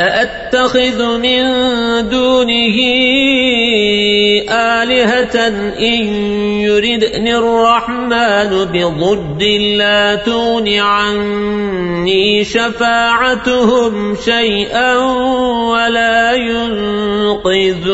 أأتخذ من دونه آلهة إن يردني الرحمن بضد لا تون عني شفاعتهم شيئا ولا ينقذون